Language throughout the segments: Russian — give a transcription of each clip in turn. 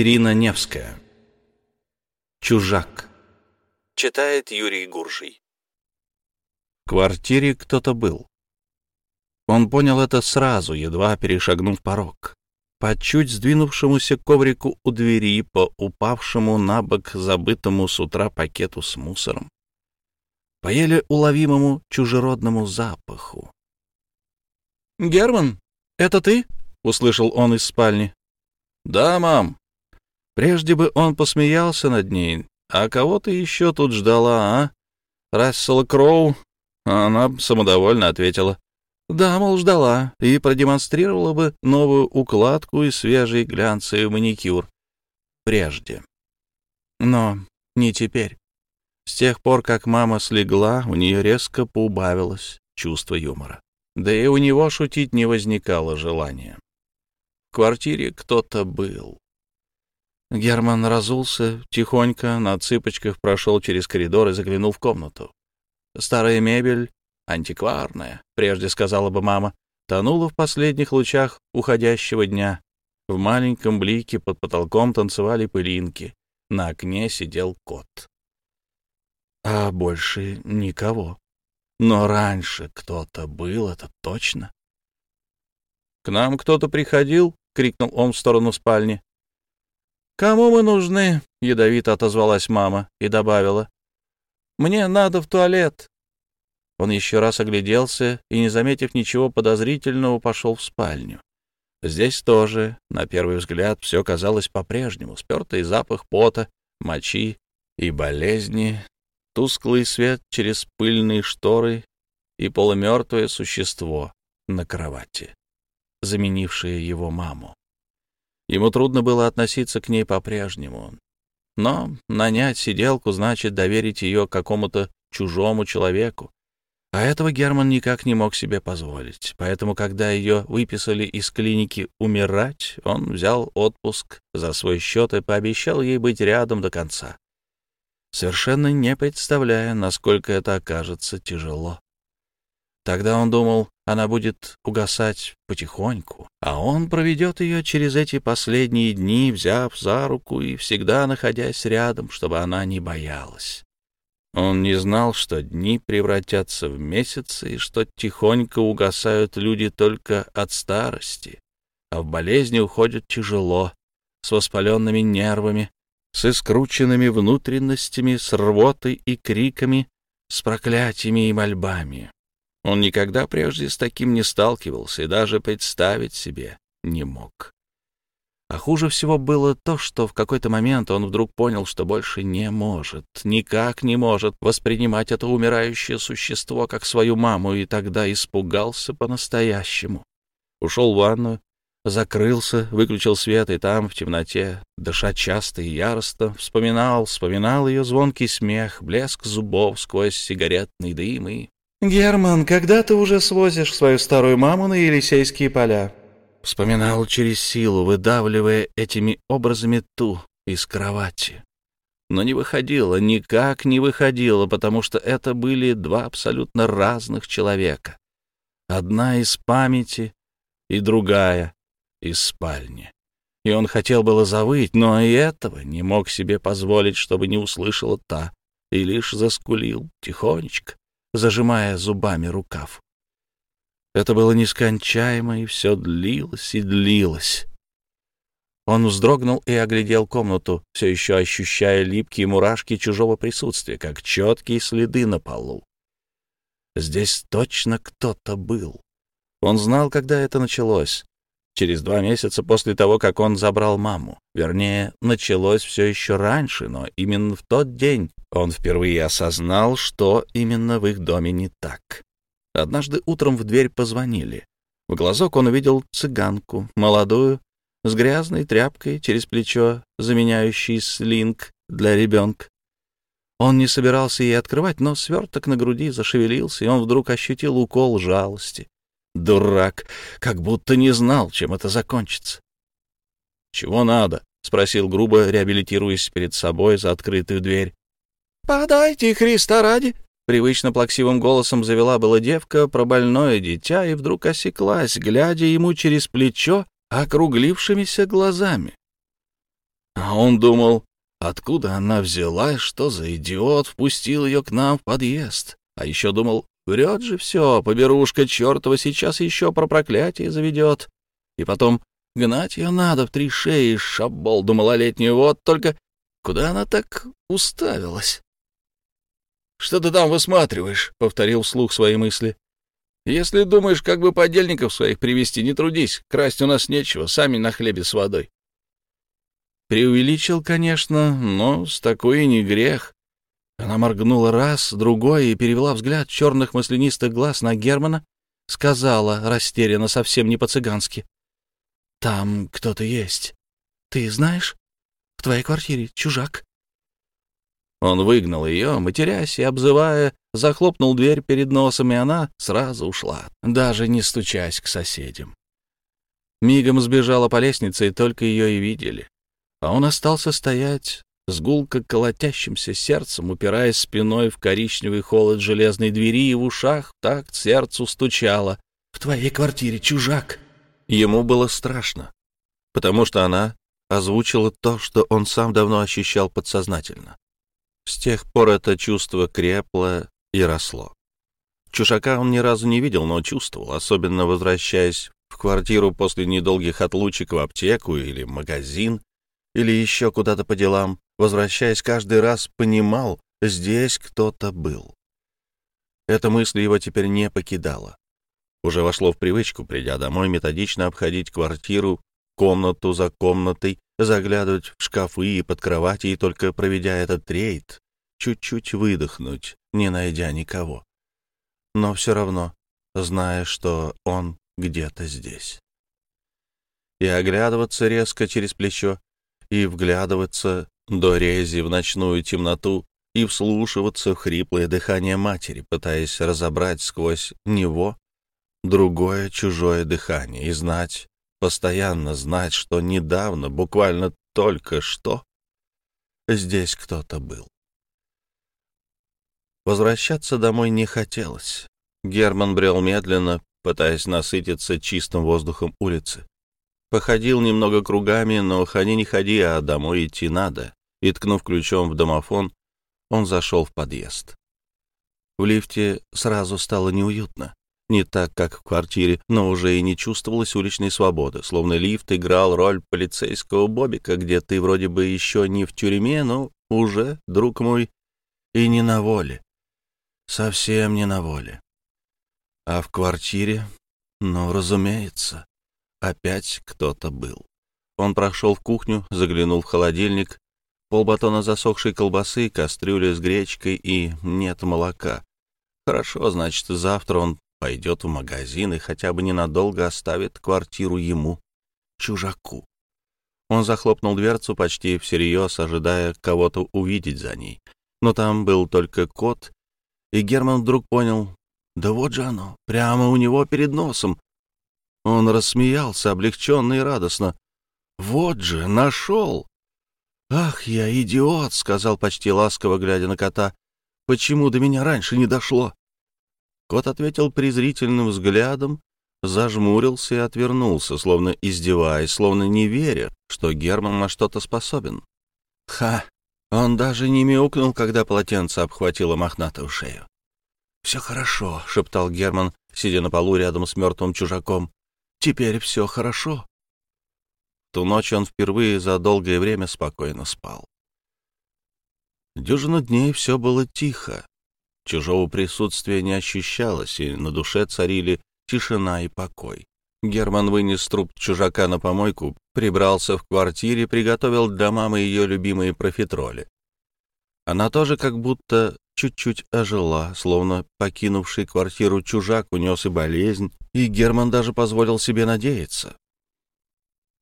Ирина Невская. Чужак. Читает Юрий Гуржий. В квартире кто-то был. Он понял это сразу, едва перешагнув порог. По чуть сдвинувшемуся коврику у двери, по упавшему на бок забытому с утра пакету с мусором, по еле уловимому чужеродному запаху. «Герман, это ты?» — услышал он из спальни. «Да, мам», Прежде бы он посмеялся над ней. А кого ты еще тут ждала, а? Рассела Кроу? Она самодовольно ответила. Да, мол, ждала. И продемонстрировала бы новую укладку и свежий глянцевый маникюр. Прежде. Но не теперь. С тех пор, как мама слегла, у нее резко поубавилось чувство юмора. Да и у него шутить не возникало желания. В квартире кто-то был. Герман разулся, тихонько, на цыпочках прошел через коридор и заглянул в комнату. Старая мебель, антикварная, прежде сказала бы мама, тонула в последних лучах уходящего дня. В маленьком блике под потолком танцевали пылинки. На окне сидел кот. А больше никого. Но раньше кто-то был, это точно. — К нам кто-то приходил? — крикнул он в сторону спальни. «Кому мы нужны?» — ядовито отозвалась мама и добавила. «Мне надо в туалет». Он еще раз огляделся и, не заметив ничего подозрительного, пошел в спальню. Здесь тоже, на первый взгляд, все казалось по-прежнему. Спертый запах пота, мочи и болезни, тусклый свет через пыльные шторы и полумертвое существо на кровати, заменившее его маму. Ему трудно было относиться к ней по-прежнему. Но нанять сиделку значит доверить ее какому-то чужому человеку. А этого Герман никак не мог себе позволить. Поэтому, когда ее выписали из клиники умирать, он взял отпуск за свой счет и пообещал ей быть рядом до конца, совершенно не представляя, насколько это окажется тяжело. Тогда он думал, она будет угасать потихоньку, а он проведет ее через эти последние дни, взяв за руку и всегда находясь рядом, чтобы она не боялась. Он не знал, что дни превратятся в месяцы и что тихонько угасают люди только от старости, а в болезни уходят тяжело, с воспаленными нервами, с искрученными внутренностями, с рвотой и криками, с проклятиями и мольбами. Он никогда прежде с таким не сталкивался и даже представить себе не мог. А хуже всего было то, что в какой-то момент он вдруг понял, что больше не может, никак не может воспринимать это умирающее существо как свою маму, и тогда испугался по-настоящему. Ушел в ванную, закрылся, выключил свет, и там, в темноте, дыша часто и яростно, вспоминал, вспоминал ее звонкий смех, блеск зубов сквозь сигаретный дым и «Герман, когда ты уже свозишь свою старую маму на Елисейские поля?» Вспоминал через силу, выдавливая этими образами ту из кровати. Но не выходило, никак не выходило, потому что это были два абсолютно разных человека. Одна из памяти и другая из спальни. И он хотел было завыть, но и этого не мог себе позволить, чтобы не услышала та, и лишь заскулил тихонечко, зажимая зубами рукав. Это было нескончаемо, и все длилось и длилось. Он вздрогнул и оглядел комнату, все еще ощущая липкие мурашки чужого присутствия, как четкие следы на полу. Здесь точно кто-то был. Он знал, когда это началось. Через два месяца после того, как он забрал маму. Вернее, началось все еще раньше, но именно в тот день он впервые осознал, что именно в их доме не так. Однажды утром в дверь позвонили. В глазок он увидел цыганку, молодую, с грязной тряпкой через плечо, заменяющей слинг для ребенка. Он не собирался ей открывать, но сверток на груди зашевелился, и он вдруг ощутил укол жалости. Дурак, как будто не знал, чем это закончится. «Чего надо?» — спросил грубо, реабилитируясь перед собой за открытую дверь. «Подайте Христа ради!» Привычно плаксивым голосом завела была девка про больное дитя и вдруг осеклась, глядя ему через плечо округлившимися глазами. А он думал, откуда она взялась, что за идиот впустил ее к нам в подъезд. А еще думал, врет же все, поберушка чертова сейчас еще про проклятие заведет. И потом, гнать ее надо в три шеи, шаболду малолетнюю, вот только куда она так уставилась? — Что ты там высматриваешь? — повторил вслух свои мысли. — Если думаешь, как бы подельников своих привести, не трудись, красть у нас нечего, сами на хлебе с водой. Преувеличил, конечно, но с такой не грех. Она моргнула раз, другой и перевела взгляд черных маслянистых глаз на Германа, сказала, растерянно, совсем не по-цыгански. — Там кто-то есть. Ты знаешь? В твоей квартире чужак. Он выгнал ее, матерясь и обзывая, захлопнул дверь перед носом, и она сразу ушла, даже не стучась к соседям. Мигом сбежала по лестнице, и только ее и видели. А он остался стоять с гулко колотящимся сердцем, упираясь спиной в коричневый холод железной двери и в ушах так сердцу стучало. «В твоей квартире чужак!» Ему было страшно, потому что она озвучила то, что он сам давно ощущал подсознательно. С тех пор это чувство крепло и росло. Чужака он ни разу не видел, но чувствовал, особенно возвращаясь в квартиру после недолгих отлучек в аптеку или магазин, или еще куда-то по делам, возвращаясь каждый раз, понимал, здесь кто-то был. Эта мысль его теперь не покидала. Уже вошло в привычку, придя домой, методично обходить квартиру, комнату за комнатой, заглядывать в шкафы и под кровати, и только проведя этот рейд, чуть-чуть выдохнуть, не найдя никого. Но все равно, зная, что он где-то здесь. И оглядываться резко через плечо, и вглядываться до рези в ночную темноту и вслушиваться в хриплое дыхание матери, пытаясь разобрать сквозь него другое чужое дыхание и знать, постоянно знать, что недавно, буквально только что, здесь кто-то был. Возвращаться домой не хотелось. Герман брел медленно, пытаясь насытиться чистым воздухом улицы. Походил немного кругами, но ходи не ходи, а домой идти надо. И, ткнув ключом в домофон, он зашел в подъезд. В лифте сразу стало неуютно. Не так, как в квартире, но уже и не чувствовалось уличной свободы, словно лифт играл роль полицейского бобика, где ты вроде бы еще не в тюрьме, но уже, друг мой, и не на воле. Совсем не на воле. А в квартире, ну, разумеется, Опять кто-то был. Он прошел в кухню, заглянул в холодильник. Полбатона засохшей колбасы, кастрюля с гречкой и нет молока. Хорошо, значит, завтра он пойдет в магазин и хотя бы ненадолго оставит квартиру ему, чужаку. Он захлопнул дверцу почти всерьез, ожидая кого-то увидеть за ней. Но там был только кот, и Герман вдруг понял, да вот же оно, прямо у него перед носом. Он рассмеялся облегченно и радостно. «Вот же, нашел!» «Ах, я идиот!» — сказал почти ласково, глядя на кота. «Почему до меня раньше не дошло?» Кот ответил презрительным взглядом, зажмурился и отвернулся, словно издеваясь, словно не веря, что Герман на что-то способен. «Ха!» Он даже не мяукнул, когда полотенце обхватило мохнатую шею. «Все хорошо», — шептал Герман, сидя на полу рядом с мертвым чужаком. Теперь все хорошо. Ту ночь он впервые за долгое время спокойно спал. Дюжину дней все было тихо. Чужого присутствия не ощущалось, и на душе царили тишина и покой. Герман вынес труп чужака на помойку, прибрался в квартире, приготовил для мамы ее любимые профитроли. Она тоже как будто чуть-чуть ожила, словно покинувший квартиру чужак унес и болезнь, и Герман даже позволил себе надеяться.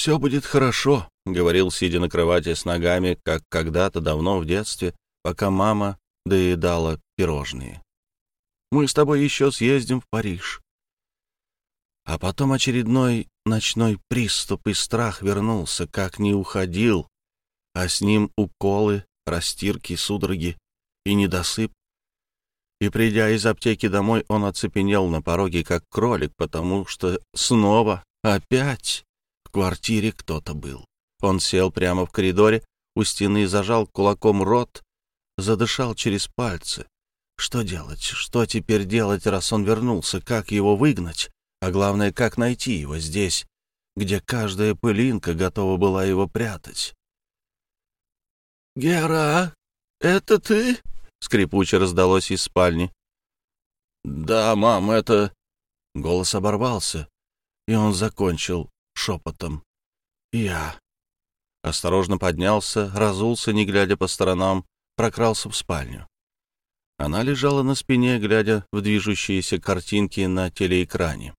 «Все будет хорошо», — говорил, сидя на кровати с ногами, как когда-то давно в детстве, пока мама доедала пирожные. «Мы с тобой еще съездим в Париж». А потом очередной ночной приступ и страх вернулся, как не уходил, а с ним уколы, растирки, судороги и недосып. И, придя из аптеки домой, он оцепенел на пороге, как кролик, потому что снова, опять, квартире кто-то был. Он сел прямо в коридоре, у стены зажал кулаком рот, задышал через пальцы. Что делать? Что теперь делать, раз он вернулся? Как его выгнать? А главное, как найти его здесь, где каждая пылинка готова была его прятать? «Гера, это ты?» — скрипуче раздалось из спальни. «Да, мам, это...» Голос оборвался, и он закончил шепотом. «Я...» Осторожно поднялся, разулся, не глядя по сторонам, прокрался в спальню. Она лежала на спине, глядя в движущиеся картинки на телеэкране.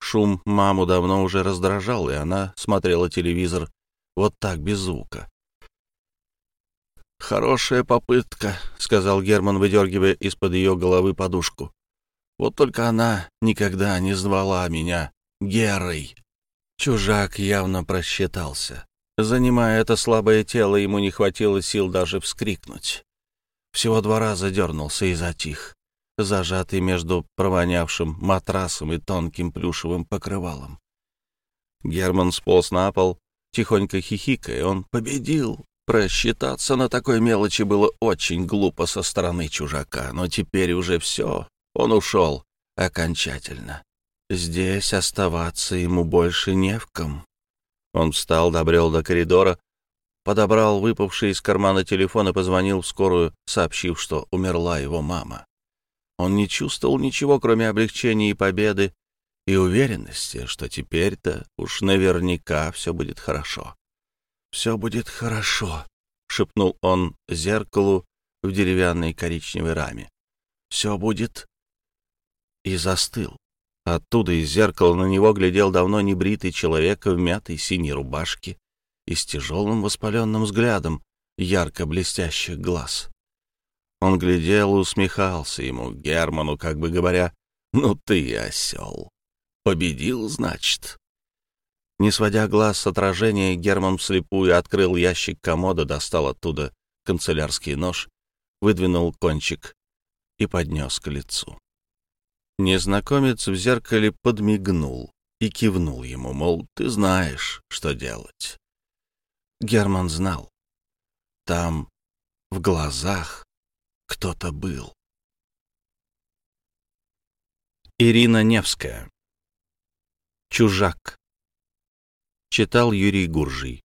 Шум маму давно уже раздражал, и она смотрела телевизор вот так, без звука. «Хорошая попытка», — сказал Герман, выдергивая из-под ее головы подушку. «Вот только она никогда не звала меня Герой». Чужак явно просчитался. Занимая это слабое тело, ему не хватило сил даже вскрикнуть. Всего два раза дернулся и затих, зажатый между провонявшим матрасом и тонким плюшевым покрывалом. Герман сполз на пол, тихонько хихикая. Он победил. Просчитаться на такой мелочи было очень глупо со стороны чужака, но теперь уже все, он ушел окончательно. Здесь оставаться ему больше не в ком. Он встал, добрел до коридора, подобрал выпавший из кармана телефон и позвонил в скорую, сообщив, что умерла его мама. Он не чувствовал ничего, кроме облегчения и победы, и уверенности, что теперь-то уж наверняка все будет хорошо все будет хорошо», — шепнул он зеркалу в деревянной коричневой раме. «Все будет...» И застыл. Оттуда из зеркала на него глядел давно небритый человек в мятой синей рубашке и с тяжелым воспаленным взглядом ярко блестящих глаз. Он глядел и усмехался ему, Герману, как бы говоря, «Ну ты осел! Победил, значит?» Не сводя глаз с отражения, Герман вслепую открыл ящик комода, достал оттуда канцелярский нож, выдвинул кончик и поднес к лицу. Незнакомец в зеркале подмигнул и кивнул ему, мол, ты знаешь, что делать. Герман знал. Там, в глазах, кто-то был. Ирина Невская. Чужак. Читал Юрий Гуржий.